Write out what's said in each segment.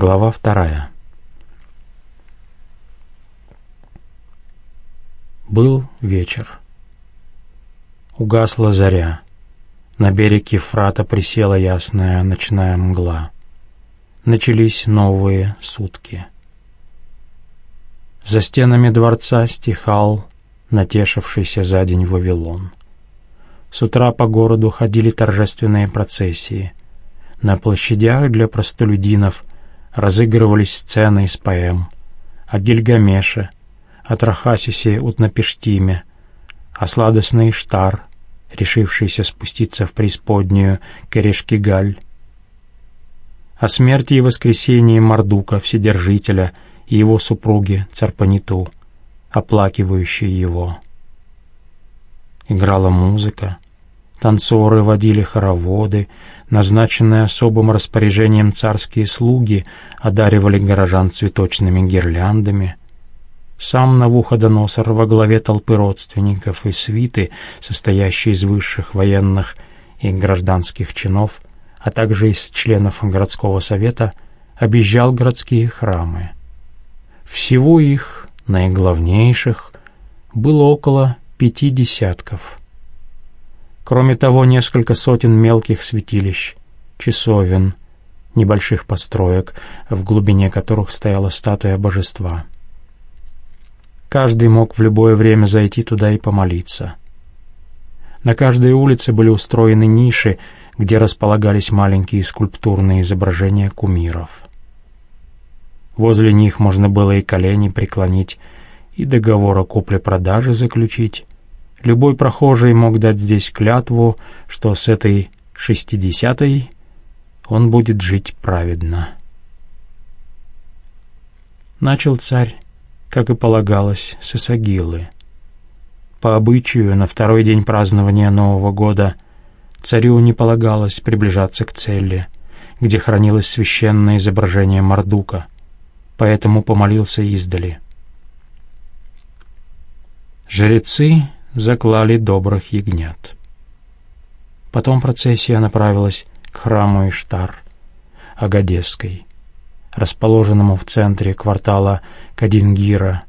Глава вторая. Был вечер. Угасла заря. На берег Ефрата присела ясная ночная мгла. Начались новые сутки. За стенами дворца стихал натешившийся за день Вавилон. С утра по городу ходили торжественные процессии. На площадях для простолюдинов разыгрывались сцены из поэм о Гильгамеше, о Трахасисе Утнапештиме, о сладостный Штар, решившийся спуститься в преисподнюю Керешкигаль, о смерти и воскресении Мардука, Вседержителя, и его супруги Царпаниту, оплакивающей его. Играла музыка, танцоры водили хороводы, назначенные особым распоряжением царские слуги одаривали горожан цветочными гирляндами. Сам Навуходоносор во главе толпы родственников и свиты, состоящей из высших военных и гражданских чинов, а также из членов городского совета, объезжал городские храмы. Всего их, наиглавнейших, было около пяти десятков. Кроме того, несколько сотен мелких святилищ, часовен, небольших построек, в глубине которых стояла статуя божества. Каждый мог в любое время зайти туда и помолиться. На каждой улице были устроены ниши, где располагались маленькие скульптурные изображения кумиров. Возле них можно было и колени преклонить, и договор о купле-продаже заключить. Любой прохожий мог дать здесь клятву, что с этой шестидесятой он будет жить праведно. Начал царь, как и полагалось, с Исагилы. По обычаю, на второй день празднования Нового года царю не полагалось приближаться к цели, где хранилось священное изображение Мардука, поэтому помолился издали — Жрецы заклали добрых ягнят. Потом процессия направилась к храму Иштар, Агадесской, расположенному в центре квартала Кадингира.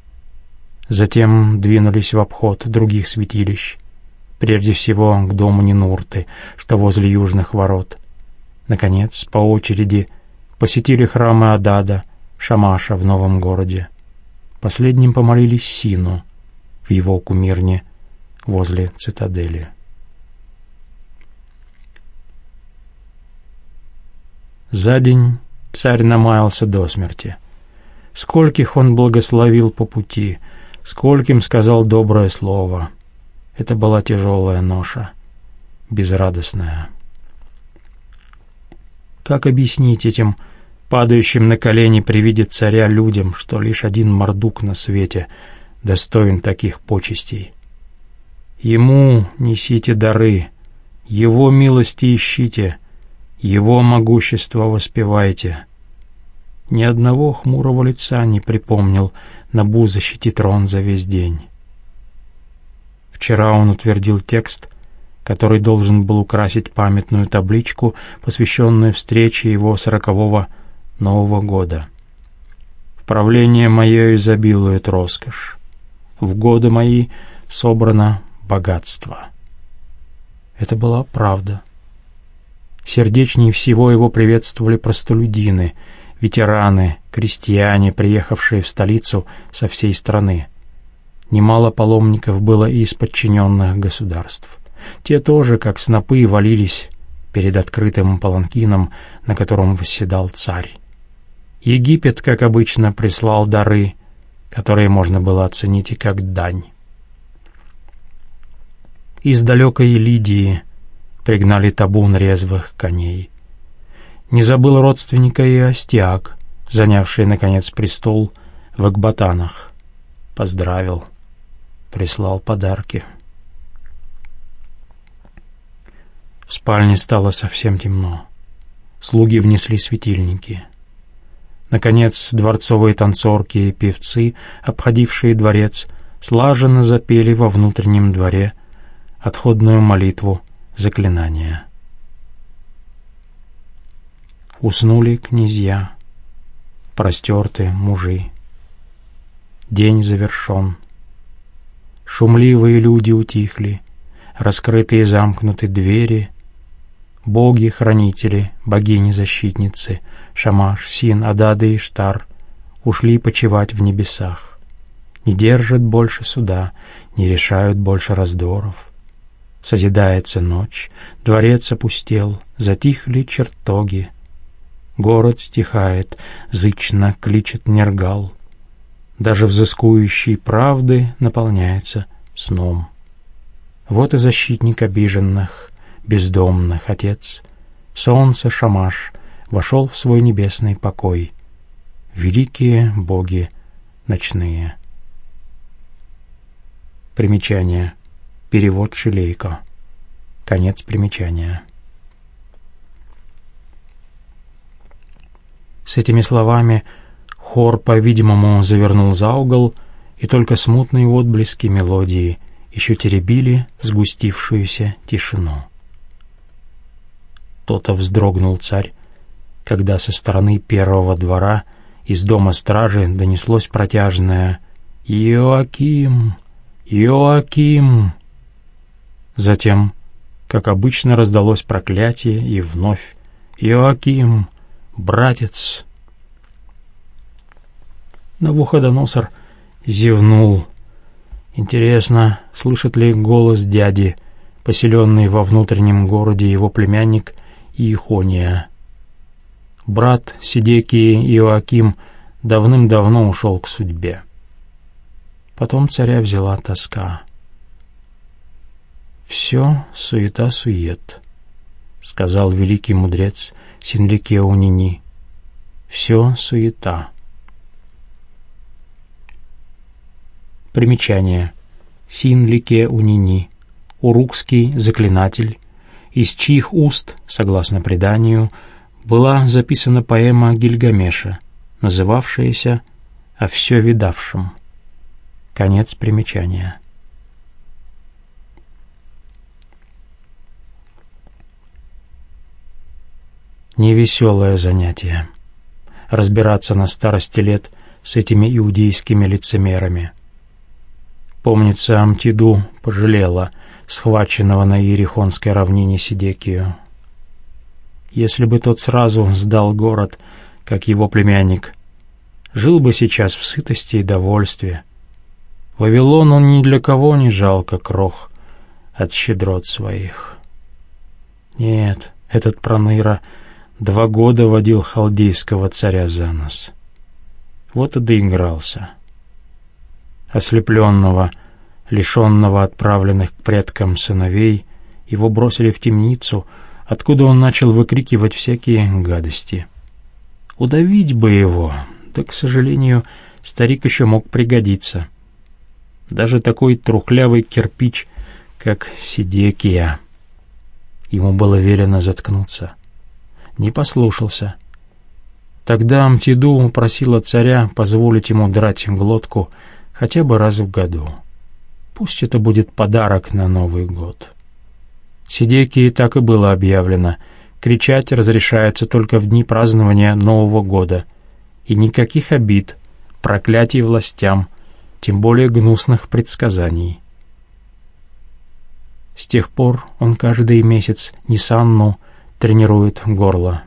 Затем двинулись в обход других святилищ, прежде всего к дому Нинурты, что возле южных ворот. Наконец, по очереди посетили храмы Адада, Шамаша в новом городе. Последним помолились Сину — в его кумирне возле цитадели. За день царь намаялся до смерти. Скольких он благословил по пути, скольким сказал доброе слово. Это была тяжелая ноша, безрадостная. Как объяснить этим падающим на колени при виде царя людям, что лишь один мордук на свете — достоин таких почестей. Ему несите дары, Его милости ищите, Его могущество воспевайте. Ни одного хмурого лица не припомнил Набу защитит трон за весь день. Вчера он утвердил текст, который должен был украсить памятную табличку, посвященную встрече его сорокового Нового года. В правление мое изобилует роскошь в годы мои собрано богатство. Это была правда. Сердечнее всего его приветствовали простолюдины, ветераны, крестьяне, приехавшие в столицу со всей страны. Немало паломников было и из подчиненных государств. Те тоже, как снопы, валились перед открытым паланкином, на котором восседал царь. Египет, как обычно, прислал дары, которые можно было оценить и как дань. Из далекой Лидии пригнали табун резвых коней. Не забыл родственника и Остиак, занявший, наконец, престол в Акбатанах. Поздравил, прислал подарки. В спальне стало совсем темно. Слуги внесли светильники — Наконец, дворцовые танцорки и певцы, обходившие дворец, слаженно запели во внутреннем дворе отходную молитву заклинания. Уснули князья, распростерты мужи. День завершен. Шумливые люди утихли, раскрытые замкнуты двери, боги-хранители, богини-защитницы, Шамаш, Син, Адады и Штар ушли почивать в небесах. Не держат больше суда, не решают больше раздоров. Созидается ночь, дворец опустел, затихли чертоги. Город стихает, зычно кличет Нергал. Даже взыскующий правды наполняется сном. Вот и защитник обиженных, бездомных отец, солнце Шамаш, вошел в свой небесный покой. Великие боги ночные. Примечание. Перевод Шилейко. Конец примечания. С этими словами хор, по-видимому, завернул за угол, и только смутные отблески мелодии еще теребили сгустившуюся тишину. То-то вздрогнул царь, когда со стороны первого двора из дома стражи донеслось протяжное «Иоаким! Иоаким!» Затем, как обычно, раздалось проклятие, и вновь «Иоаким! Братец!» Навуходоносор зевнул. Интересно, слышит ли голос дяди, поселенный во внутреннем городе его племянник Иехония. Брат Сидекии Иоаким давным-давно ушел к судьбе. Потом царя взяла тоска. «Все суета-сует», — сказал великий мудрец Синлике Унини. «Все суета». Примечание. Синлике Унини. Урукский заклинатель, из чьих уст, согласно преданию, была записана поэма Гильгамеша, называвшаяся «О все видавшем». Конец примечания. Невеселое занятие. Разбираться на старости лет с этими иудейскими лицемерами. Помнится, Амтиду пожалела схваченного на Иерихонской равнине Сидекию. Если бы тот сразу сдал город, как его племянник, жил бы сейчас в сытости и довольстве. Вавилон он ни для кого не жалко крох от щедрот своих. Нет, этот проныра — Два года водил халдейского царя за нос. Вот и доигрался. Ослепленного, лишенного отправленных к предкам сыновей, его бросили в темницу, откуда он начал выкрикивать всякие гадости. Удавить бы его, да, к сожалению, старик еще мог пригодиться. Даже такой трухлявый кирпич, как Сидекия. Ему было велено заткнуться не послушался. Тогда Амтиду просила царя позволить ему драть глотку хотя бы раз в году. Пусть это будет подарок на Новый год. Сидекии так и было объявлено. Кричать разрешается только в дни празднования Нового года. И никаких обид, проклятий властям, тем более гнусных предсказаний. С тех пор он каждый месяц Нисанну тренирует горло.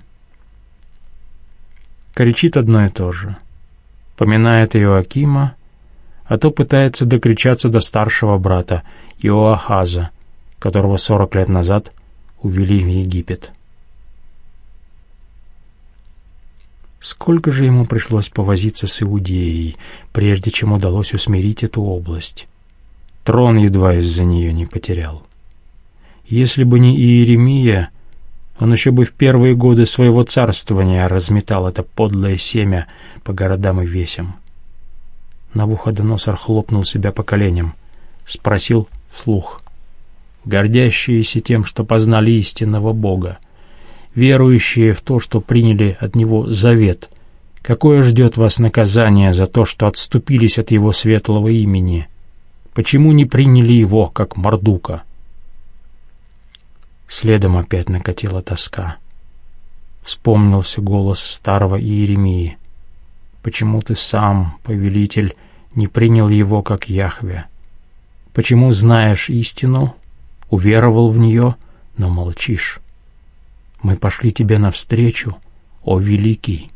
Кричит одно и то же. Поминает Иоакима, а то пытается докричаться до старшего брата Иоахаза, которого сорок лет назад увели в Египет. Сколько же ему пришлось повозиться с Иудеей, прежде чем удалось усмирить эту область. Трон едва из-за нее не потерял. Если бы не Иеремия, он еще бы в первые годы своего царствования разметал это подлое семя по городам и весям. Навуходоносор хлопнул себя по коленям, спросил вслух. «Гордящиеся тем, что познали истинного Бога, верующие в то, что приняли от Него завет, какое ждет вас наказание за то, что отступились от Его светлого имени? Почему не приняли Его, как Мордука?» Следом опять накатила тоска. Вспомнился голос старого Иеремии. Почему ты сам, повелитель, не принял его как Яхве? Почему знаешь истину, уверовал в нее, но молчишь? Мы пошли тебе навстречу, о великий.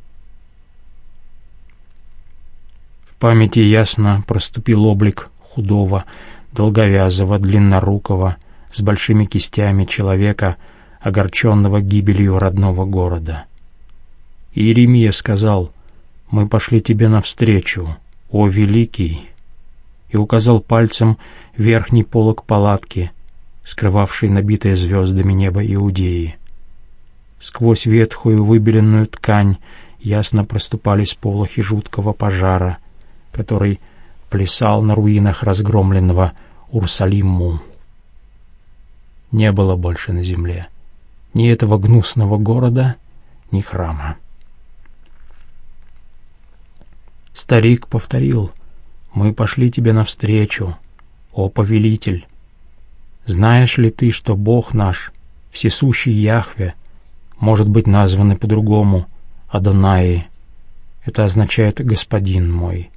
В памяти ясно проступил облик худого, долговязого, длиннорукого, с большими кистями человека, огорченного гибелью родного города. Иеремия сказал, «Мы пошли тебе навстречу, о великий!» и указал пальцем верхний полог палатки, скрывавший набитое звездами небо Иудеи. Сквозь ветхую выбеленную ткань ясно проступали сполохи жуткого пожара, который плясал на руинах разгромленного Урсалиму. Не было больше на земле ни этого гнусного города, ни храма. Старик повторил, «Мы пошли тебе навстречу, о повелитель. Знаешь ли ты, что Бог наш, всесущий Яхве, может быть назван и по-другому Адонаи? Это означает «господин мой».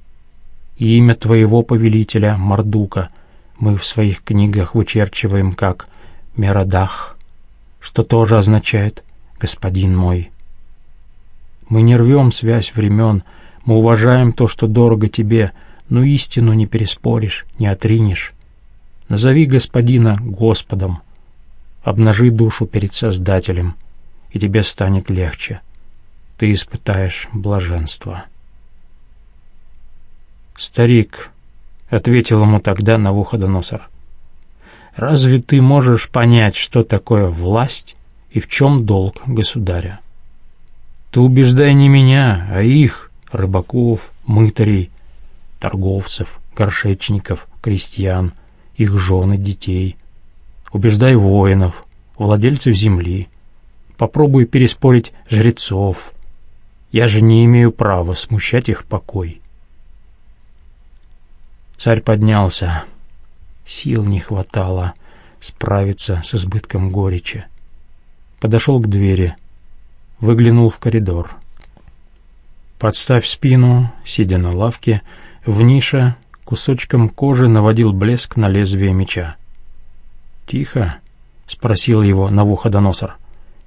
И имя твоего повелителя, Мардука, мы в своих книгах вычерчиваем как Мерадах, что тоже означает «господин мой». Мы не рвем связь времен, мы уважаем то, что дорого тебе, но истину не переспоришь, не отринешь. Назови господина Господом, обнажи душу перед Создателем, и тебе станет легче. Ты испытаешь блаженство. «Старик», — ответил ему тогда Навуходоносор, — «разве ты можешь понять, что такое власть и в чем долг государя? Ты убеждай не меня, а их, рыбаков, мытарей, торговцев, горшечников, крестьян, их жены, детей. Убеждай воинов, владельцев земли. Попробуй переспорить жрецов. Я же не имею права смущать их покой. Царь поднялся. Сил не хватало справиться с избытком горечи. Подошел к двери, выглянул в коридор. Подставь спину, сидя на лавке, в нише кусочком кожи наводил блеск на лезвие меча. «Тихо?» — спросил его Навуходоносор.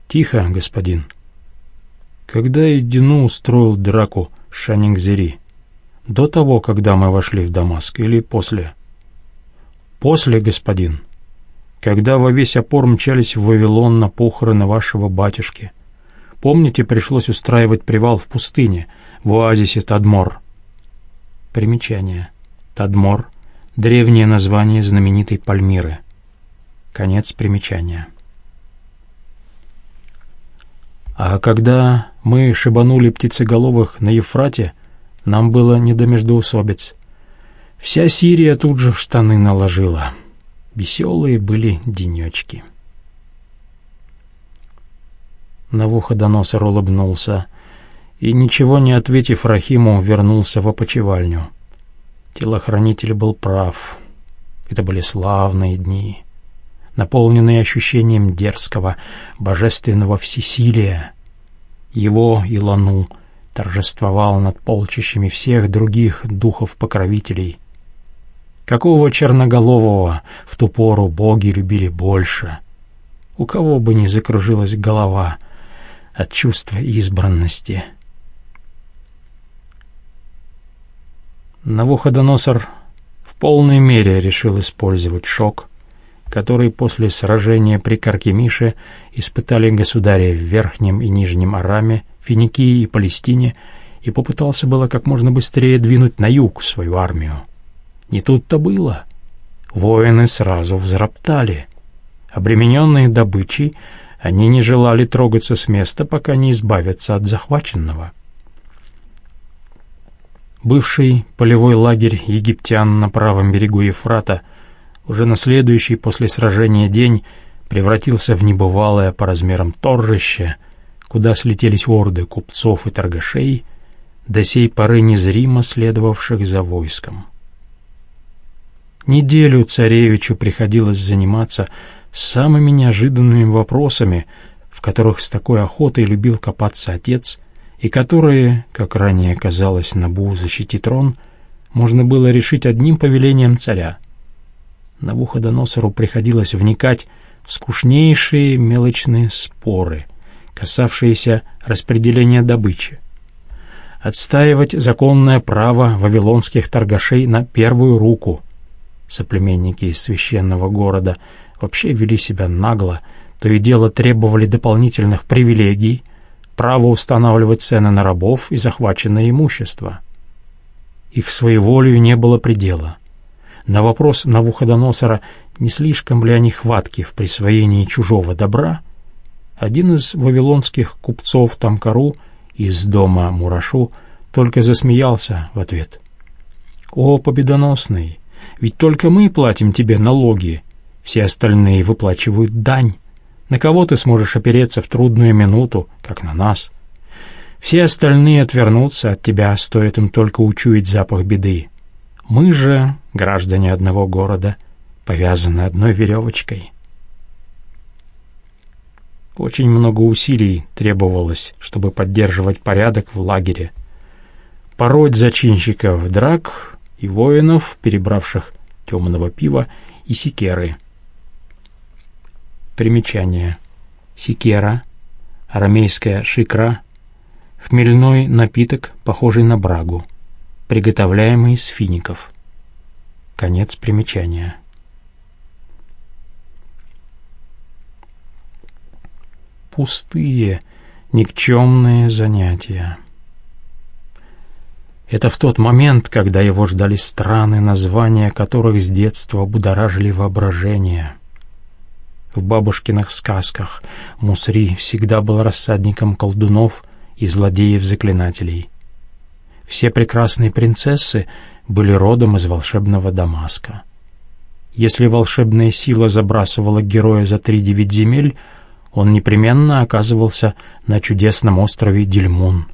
«Тихо, господин». Когда Эдину устроил драку Шанингзери? До того, когда мы вошли в Дамаск, или после? После, господин. Когда во весь опор мчались в Вавилон на похороны вашего батюшки. Помните, пришлось устраивать привал в пустыне, в оазисе Тадмор. Примечание. Тадмор — древнее название знаменитой Пальмиры. Конец примечания. А когда мы шибанули птицеголовых на Евфрате, нам было не до междоусобиц. Вся Сирия тут же в штаны наложила. Веселые были денечки. Навуходоносор улыбнулся и, ничего не ответив Рахиму, вернулся в опочивальню. Телохранитель был прав. Это были славные дни, наполненные ощущением дерзкого, божественного всесилия. Его Илану торжествовал над полчищами всех других духов-покровителей. Какого черноголового в ту пору боги любили больше? У кого бы ни закружилась голова от чувства избранности — Навуходоносор в полной мере решил использовать шок, который после сражения при Каркемише испытали государи в Верхнем и Нижнем Араме, Финикии и Палестине, и попытался было как можно быстрее двинуть на юг свою армию. Не тут-то было. Воины сразу взроптали. Обремененные добычей, они не желали трогаться с места, пока не избавятся от захваченного. Бывший полевой лагерь египтян на правом берегу Ефрата уже на следующий после сражения день превратился в небывалое по размерам торжище, куда слетелись орды купцов и торгашей, до сей поры незримо следовавших за войском. Неделю царевичу приходилось заниматься самыми неожиданными вопросами, в которых с такой охотой любил копаться отец и которые, как ранее казалось, Набу защитит трон, можно было решить одним повелением царя. Навуходоносору приходилось вникать в скучнейшие мелочные споры, касавшиеся распределения добычи. Отстаивать законное право вавилонских торгашей на первую руку. Соплеменники из священного города вообще вели себя нагло, то и дело требовали дополнительных привилегий, право устанавливать цены на рабов и захваченное имущество. Их своеволию не было предела. На вопрос Навуходоносора, не слишком ли они хватки в присвоении чужого добра, один из вавилонских купцов Тамкару из дома Мурашу только засмеялся в ответ. «О, победоносный, ведь только мы платим тебе налоги, все остальные выплачивают дань. На кого ты сможешь опереться в трудную минуту, как на нас? Все остальные отвернутся от тебя, стоит им только учуять запах беды. Мы же, граждане одного города, повязаны одной веревочкой. Очень много усилий требовалось, чтобы поддерживать порядок в лагере. Пороть зачинщиков драк и воинов, перебравших темного пива и секеры. Примечание. Секера, арамейская шикра, хмельной напиток, похожий на брагу приготовляемый из фиников. Конец примечания. Пустые, никчемные занятия. Это в тот момент, когда его ждали страны, названия которых с детства будоражили воображение. В бабушкиных сказках Мусри всегда был рассадником колдунов и злодеев-заклинателей. Все прекрасные принцессы были родом из волшебного Дамаска. Если волшебная сила забрасывала героя за три девять земель, он непременно оказывался на чудесном острове Дильмун.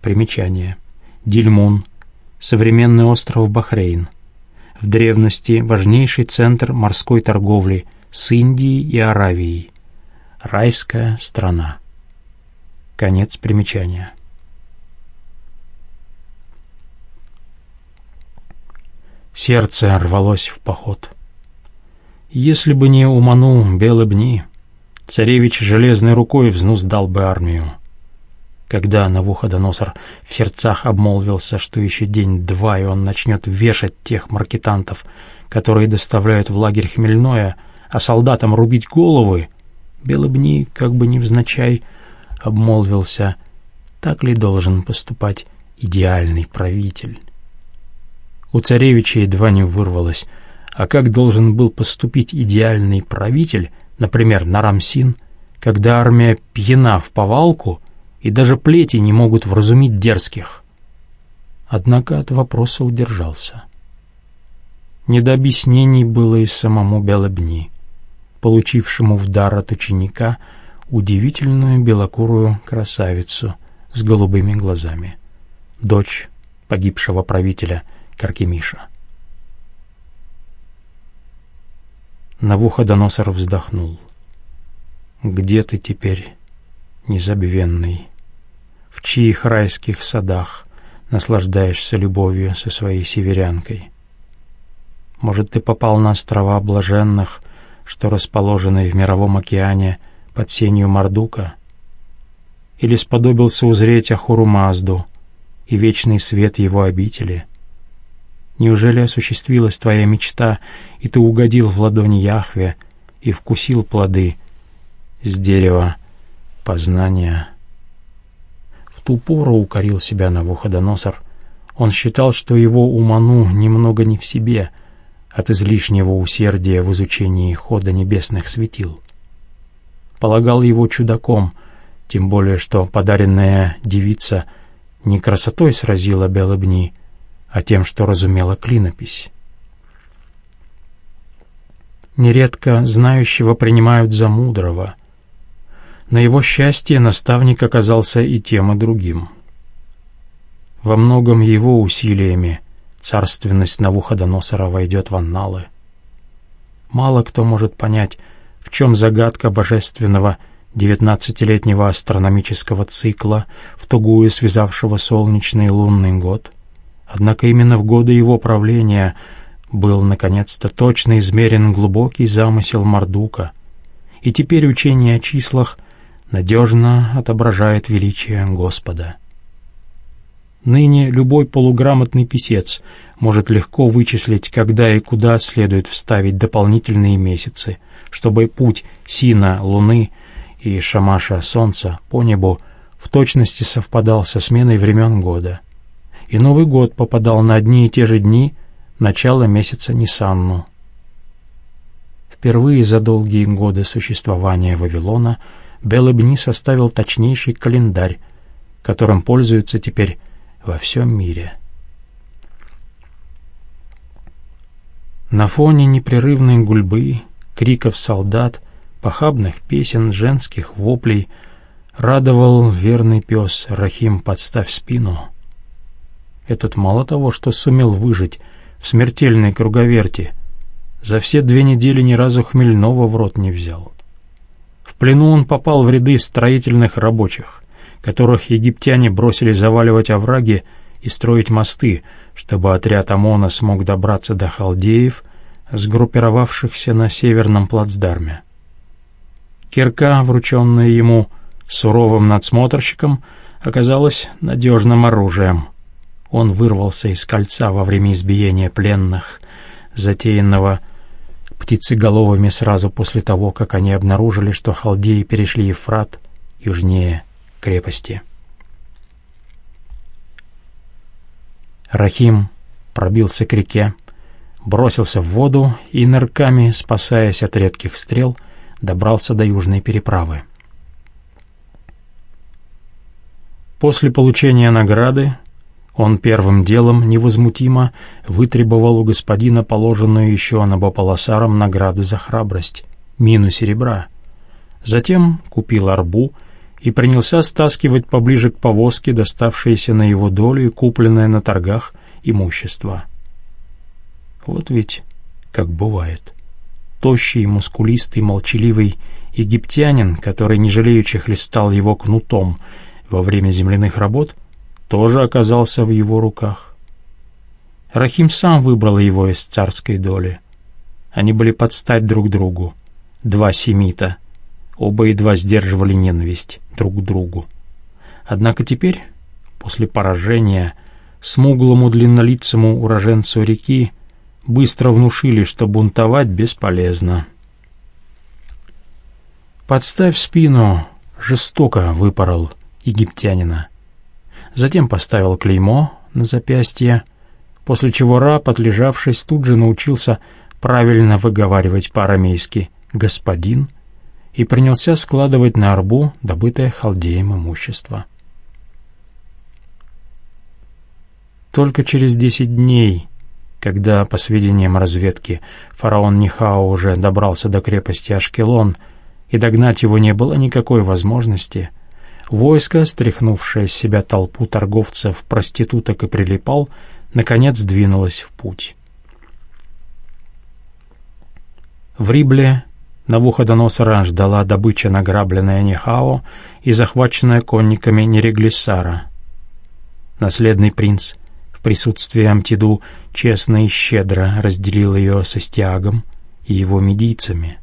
Примечание. Дильмун — современный остров Бахрейн. В древности важнейший центр морской торговли с Индией и Аравией. Райская страна. Конец примечания. Сердце рвалось в поход. Если бы не Уману Белыбни, царевич железной рукой взнуздал бы армию. Когда Навуходоносор в сердцах обмолвился, что еще день-два, и он начнет вешать тех маркетантов, которые доставляют в лагерь хмельное, а солдатам рубить головы, Белыбни, как бы невзначай, обмолвился, так ли должен поступать идеальный правитель. У царевича едва не вырвалось. А как должен был поступить идеальный правитель, например, Нарамсин, когда армия пьяна в повалку и даже плети не могут вразумить дерзких? Однако от вопроса удержался. Не до объяснений было и самому Белобни, получившему в дар от ученика удивительную белокурую красавицу с голубыми глазами, дочь погибшего правителя — Каркемиша. Навуходоносор вздохнул. «Где ты теперь, незабвенный? В чьих райских садах наслаждаешься любовью со своей северянкой? Может, ты попал на острова блаженных, что расположены в мировом океане под сенью Мардука? Или сподобился узреть Ахуру Мазду и вечный свет его обители — Неужели осуществилась твоя мечта, и ты угодил в ладони Яхве и вкусил плоды с дерева познания? В ту пору укорил себя Навуходоносор. Он считал, что его уману немного не в себе от излишнего усердия в изучении хода небесных светил. Полагал его чудаком, тем более что подаренная девица не красотой сразила Белобни, а тем, что разумела клинопись. Нередко знающего принимают за мудрого. На его счастье наставник оказался и тем, и другим. Во многом его усилиями царственность Навуходоносора войдет в анналы. Мало кто может понять, в чем загадка божественного девятнадцатилетнего астрономического цикла, в тугую связавшего солнечный и лунный год. Однако именно в годы его правления был, наконец-то, точно измерен глубокий замысел Мардука, и теперь учение о числах надежно отображает величие Господа. Ныне любой полуграмотный писец может легко вычислить, когда и куда следует вставить дополнительные месяцы, чтобы путь Сина Луны и Шамаша Солнца по небу в точности совпадал со сменой времен года. И Новый год попадал на одни и те же дни начала месяца Нисанну. Впервые за долгие годы существования Вавилона Белыбни составил точнейший календарь, которым пользуются теперь во всем мире. На фоне непрерывной гульбы, криков солдат, похабных песен, женских воплей радовал верный пес Рахим «Подставь спину». Этот мало того, что сумел выжить в смертельной круговерти, за все две недели ни разу хмельного в рот не взял. В плену он попал в ряды строительных рабочих которых египтяне бросили заваливать овраги и строить мосты, чтобы отряд ОМОНа смог добраться до халдеев, сгруппировавшихся на северном плацдарме. Кирка, врученная ему суровым надсмотрщиком, оказалась надежным оружием. Он вырвался из кольца во время избиения пленных, затеянного птицеголовыми сразу после того, как они обнаружили, что халдеи перешли Ефрат южнее крепости. Рахим пробился к реке, бросился в воду и нырками, спасаясь от редких стрел, добрался до южной переправы. После получения награды он первым делом невозмутимо вытребовал у господина положенную еще Набополосаром награду за храбрость — мину серебра. Затем купил арбу — и принялся стаскивать поближе к повозке доставшееся на его долю и купленное на торгах имущество. Вот ведь как бывает. Тощий, мускулистый, молчаливый египтянин, который не жалеючи хлестал его кнутом во время земляных работ, тоже оказался в его руках. Рахим сам выбрал его из царской доли. Они были под стать друг другу, два семита — Оба едва сдерживали ненависть друг к другу. Однако теперь, после поражения, смуглому длиннолицему уроженцу реки быстро внушили, что бунтовать бесполезно. «Подставь спину!» жестоко выпорол египтянина. Затем поставил клеймо на запястье, после чего раб, отлежавшись, тут же научился правильно выговаривать по-арамейски «господин» и принялся складывать на арбу добытое халдеем имущество. Только через десять дней, когда, по сведениям разведки, фараон Нихао уже добрался до крепости Ашкелон, и догнать его не было никакой возможности, войско, стряхнувшее с себя толпу торговцев, проституток и прилипал, наконец двинулось в путь. В Рибле Навуходоносора ждала добыча, награбленная Нехао и захваченная конниками Нереглиссара. Наследный принц в присутствии Амтиду честно и щедро разделил ее со Стиагом и его медийцами.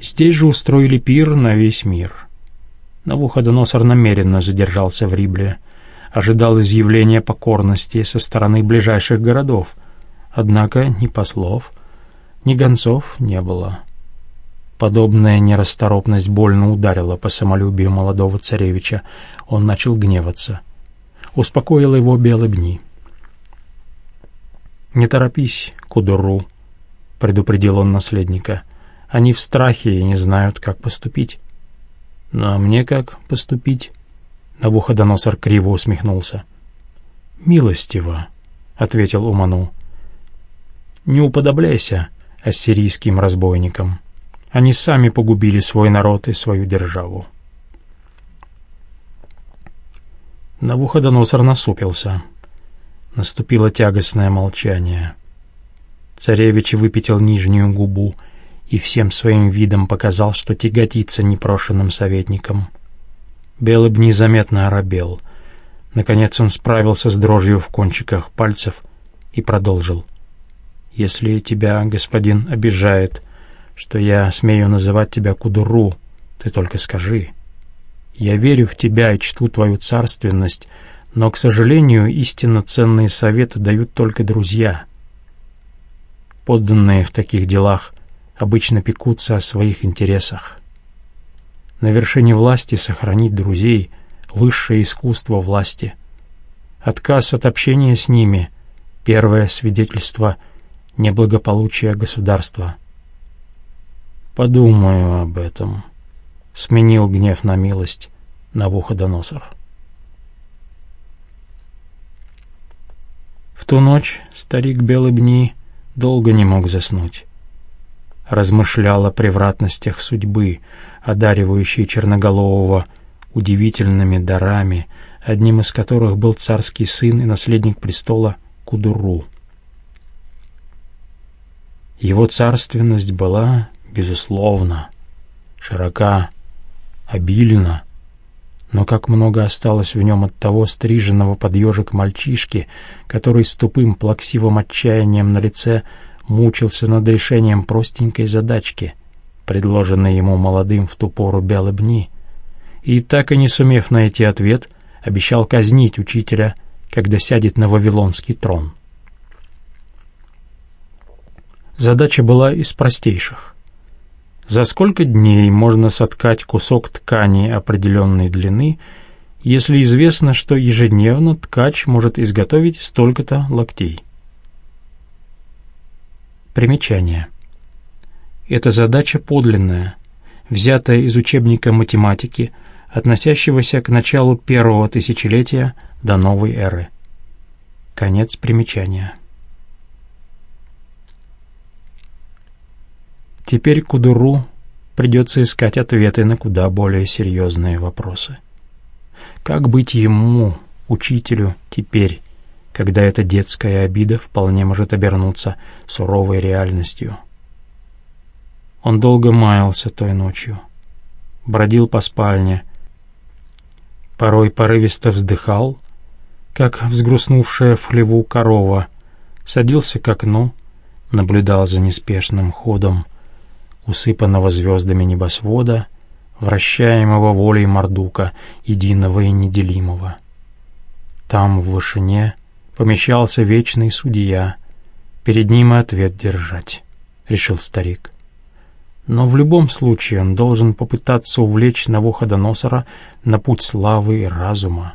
Здесь же устроили пир на весь мир. Навуходоносор намеренно задержался в Рибле, ожидал изъявления покорности со стороны ближайших городов, однако ни послов, ни гонцов не было. Подобная нерасторопность больно ударила по самолюбию молодого царевича. Он начал гневаться. Успокоил его Белобни. «Не торопись, Кудуру», — предупредил он наследника. «Они в страхе и не знают, как поступить». «Ну а мне как поступить?» Навуходоносор криво усмехнулся. «Милостиво», — ответил Уману. «Не уподобляйся ассирийским разбойникам». Они сами погубили свой народ и свою державу. Навуходоносор насупился. Наступило тягостное молчание. Царевич выпятил нижнюю губу и всем своим видом показал, что тяготится непрошенным советником. Белыб незаметно оробел. Наконец он справился с дрожью в кончиках пальцев и продолжил. «Если тебя, господин, обижает, что я смею называть тебя Кудуру, ты только скажи. Я верю в тебя и чту твою царственность, но, к сожалению, истинно ценные советы дают только друзья. Подданные в таких делах обычно пекутся о своих интересах. На вершине власти сохранить друзей — высшее искусство власти. Отказ от общения с ними — первое свидетельство неблагополучия государства. «Подумаю об этом», — сменил гнев на милость Навуходоносор. В ту ночь старик Белыбни долго не мог заснуть. Размышлял о превратностях судьбы, одаривающей Черноголового удивительными дарами, одним из которых был царский сын и наследник престола Кудуру. Его царственность была, безусловно, широка, обильна, но как много осталось в нем от того стриженного под ежик мальчишки, который с тупым плаксивым отчаянием на лице мучился над решением простенькой задачки, предложенной ему молодым в ту пору Белыбни, и, так и не сумев найти ответ, обещал казнить учителя, когда сядет на Вавилонский трон. Задача была из простейших. За сколько дней можно соткать кусок ткани определенной длины, если известно, что ежедневно ткач может изготовить столько-то локтей? Примечание. Эта задача подлинная, взятая из учебника математики, относящегося к началу первого тысячелетия до новой эры. Конец примечания. Теперь Кудуру придется искать ответы на куда более серьезные вопросы. Как быть ему, учителю, теперь, когда эта детская обида вполне может обернуться суровой реальностью? Он долго маялся той ночью, бродил по спальне, порой порывисто вздыхал, как взгрустнувшая в хлеву корова, садился к окну, наблюдал за неспешным ходом усыпанного звездами небосвода, вращаемого волей Мордука, единого и неделимого. Там, в вышине, помещался вечный судья, перед ним и ответ держать, — решил старик. Но в любом случае он должен попытаться увлечь Навуходоносора на путь славы и разума.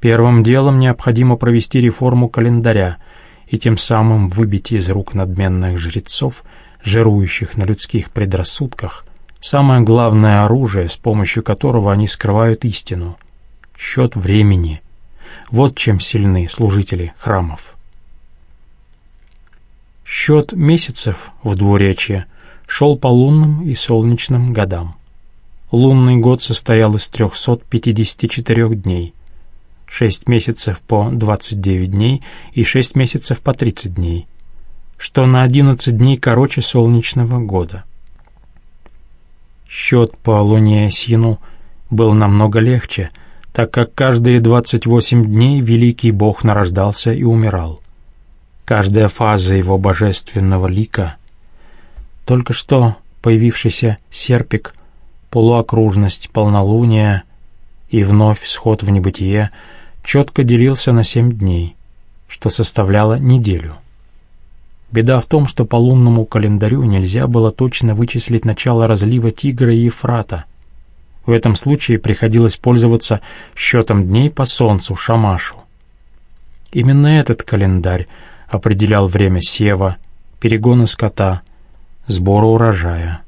Первым делом необходимо провести реформу календаря и тем самым выбить из рук надменных жрецов жирующих на людских предрассудках, самое главное оружие, с помощью которого они скрывают истину — счет времени. Вот чем сильны служители храмов. Счет месяцев в двуречье шел по лунным и солнечным годам. Лунный год состоял из 354 дней, 6 месяцев по 29 дней и 6 месяцев по 30 дней, что на 11 дней короче солнечного года. Счет по луне Сину был намного легче, так как каждые 28 дней великий бог нарождался и умирал. Каждая фаза его божественного лика, только что появившийся серпик, полуокружность полнолуния и вновь сход в небытие четко делился на семь дней, что составляло неделю. Беда в том, что по лунному календарю нельзя было точно вычислить начало разлива Тигра и Ефрата. В этом случае приходилось пользоваться счетом дней по солнцу, Шамашу. Именно этот календарь определял время сева, перегона скота, сбора урожая.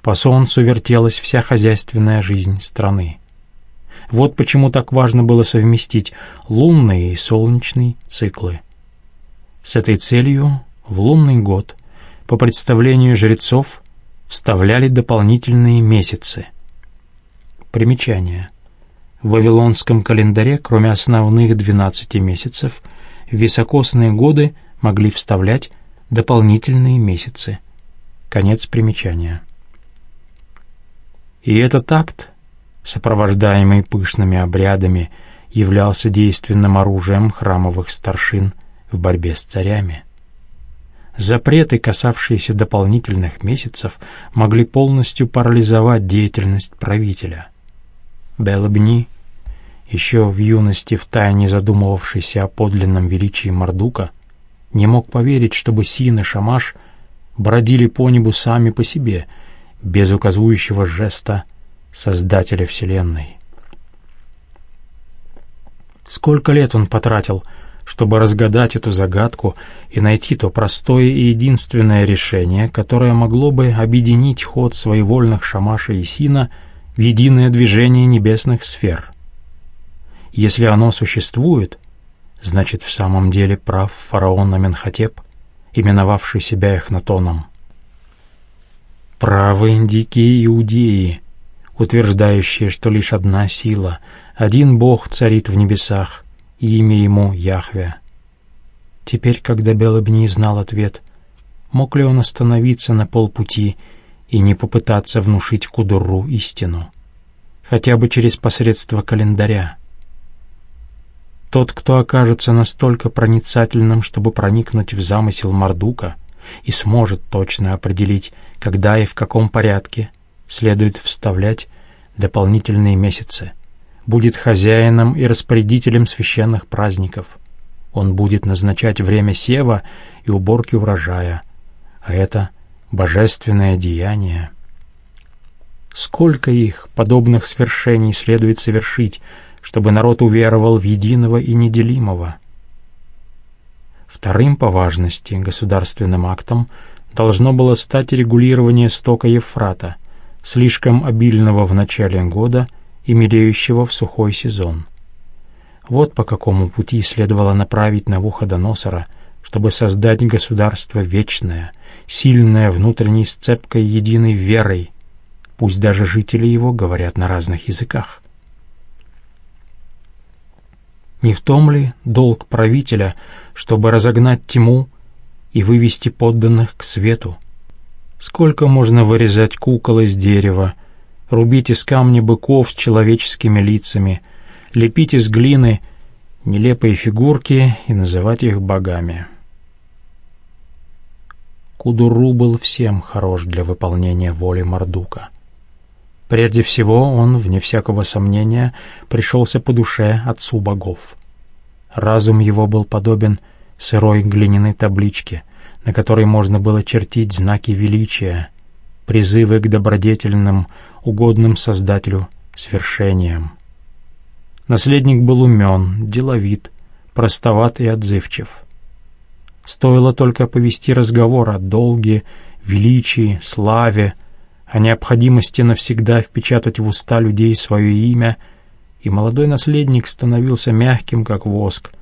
По солнцу вертелась вся хозяйственная жизнь страны. Вот почему так важно было совместить лунные и солнечные циклы. С этой целью в лунный год, по представлению жрецов, вставляли дополнительные месяцы. Примечание. В Вавилонском календаре, кроме основных 12 месяцев, в високосные годы могли вставлять дополнительные месяцы. Конец примечания. И этот акт, сопровождаемый пышными обрядами, являлся действенным оружием храмовых старшин в борьбе с царями. Запреты, касавшиеся дополнительных месяцев, могли полностью парализовать деятельность правителя. Белобни, еще в юности втайне задумывавшийся о подлинном величии Мардука, не мог поверить, чтобы Син и Шамаш бродили по небу сами по себе, без указывающего жеста Создателя Вселенной. Сколько лет он потратил, чтобы разгадать эту загадку и найти то простое и единственное решение, которое могло бы объединить ход своевольных Шамаша и Сина в единое движение небесных сфер. Если оно существует, значит, в самом деле прав фараон Аменхотеп, именовавший себя Эхнатоном. Правы дикие иудеи, утверждающие, что лишь одна сила, один Бог царит в небесах, и имя ему Яхве. Теперь, когда Белобни знал ответ, мог ли он остановиться на полпути и не попытаться внушить Кудурру истину, хотя бы через посредство календаря? Тот, кто окажется настолько проницательным, чтобы проникнуть в замысел Мардука и сможет точно определить, когда и в каком порядке следует вставлять дополнительные месяцы, будет хозяином и распорядителем священных праздников. Он будет назначать время сева и уборки урожая, а это божественное деяние. Сколько их, подобных свершений, следует совершить, чтобы народ уверовал в единого и неделимого. Вторым по важности государственным актом должно было стать регулирование стока Ефрата, слишком обильного в начале года и мелеющего в сухой сезон. Вот по какому пути следовало направить Навуходоносора, чтобы создать государство вечное, сильное внутренней сцепкой единой верой, пусть даже жители его говорят на разных языках. Не в том ли долг правителя, чтобы разогнать тьму и вывести подданных к свету? Сколько можно вырезать кукол из дерева, рубить из камня быков с человеческими лицами, лепить из глины нелепые фигурки и называть их богами? Кудуру был всем хорош для выполнения воли Мардука. Прежде всего, он, вне всякого сомнения, пришелся по душе отцу богов. Разум его был подобен сырой глиняной табличке, на которой можно было чертить знаки величия, призывы к добродетельным, угодным Создателю свершениям. Наследник был умен, деловит, простоват и отзывчив. Стоило только повести разговор о долге, величии, славе, о необходимости навсегда впечатать в уста людей свое имя, и молодой наследник становился мягким, как воск,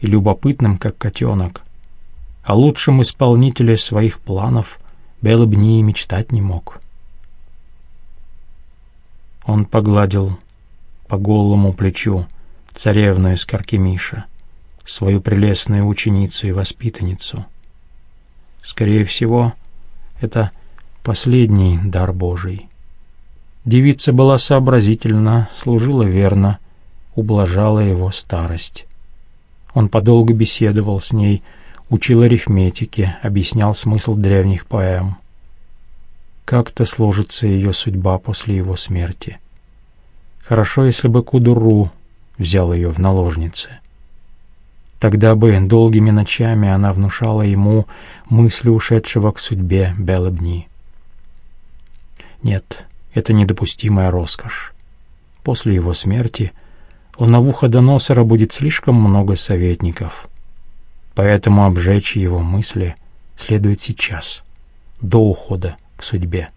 и любопытным, как котенок. О лучшем исполнителе своих планов Белобни мечтать не мог. Он погладил по голому плечу царевну из Каркемиша, свою прелестную ученицу и воспитанницу. Скорее всего, это последний дар Божий. Девица была сообразительна, служила верно, ублажала его старость. Он подолгу беседовал с ней, учил арифметике, объяснял смысл древних поэм. Как-то сложится ее судьба после его смерти. Хорошо, если бы Кудуру взял ее в наложницы. Тогда бы долгими ночами она внушала ему мысли ушедшего к судьбе Белобни. Нет, это недопустимая роскошь. После его смерти у Навуходоносора будет слишком много советников. Поэтому обжечь его мысли следует сейчас, до ухода к судьбе.